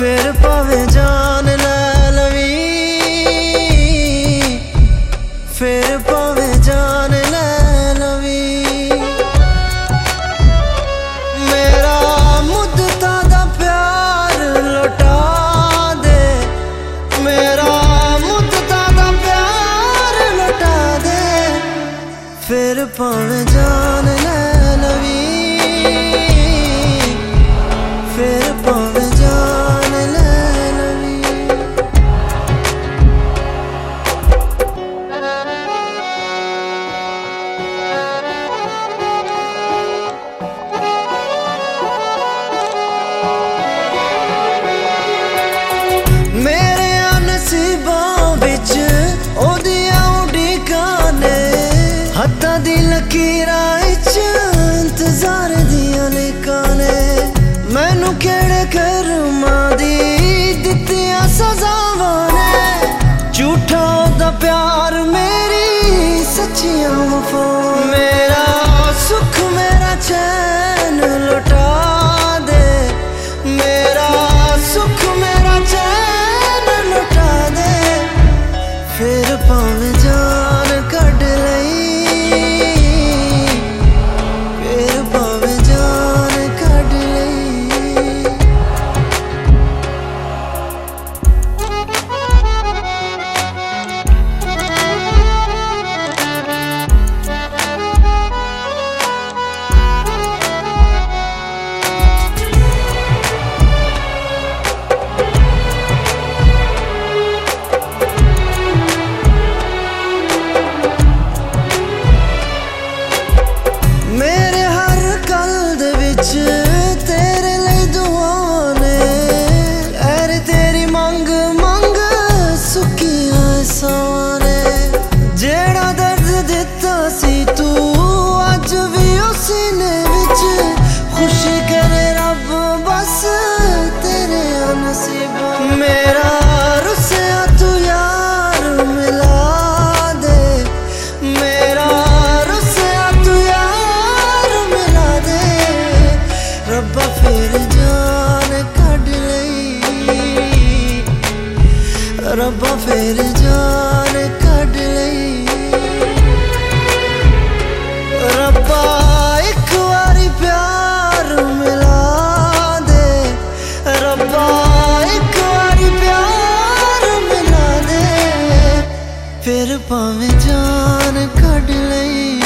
ਫਿਰ ਭਾਵੇਂ ਜਾਨ ਲੈ ਲਵੀ। ਫਿਰ ਭਾਵੇਂ ਜਾਨ ਲੈ ਲਵੀ। ਮੇਰਾ ਮੁੱਦਤਾਂ ਦਾ ਪਿਆਰ ਲੁਟਾ ਦੇ। ਮੇਰਾ ਮੁੱਦਤਾਂ ਦਾ ਪਿਆਰ ਲੁਟਾ ਦੇ। ਫਿਰ ਭਾਵੇਂ ਜਾਨ ਲੈ ਲਵੀ। ਫਿਰ ਭਾਵੇਂ for ਬਸ ਤੇਰੇ ਨਸੀਬ ਮੇਰਾ ਰੁੱਸਿਆ ਤੂੰ ਯਾਰ ਮਿਲਾ ਦੇ ਮੇਰਾ ਰੁੱਸਿਆ ਤੂੰ ਯਾਰ ਮਿਲਾ ਦੇ ਰੱਬਾ ਫਿਰ ਜਾਨ ਕੱਢ ਲਈ ਰੱਬਾ ਫਿਰ ਜਾਨ ਫਿਰ ਭਾਵੇਂ ਜਾਨ ਕੱਢ ਲਈ।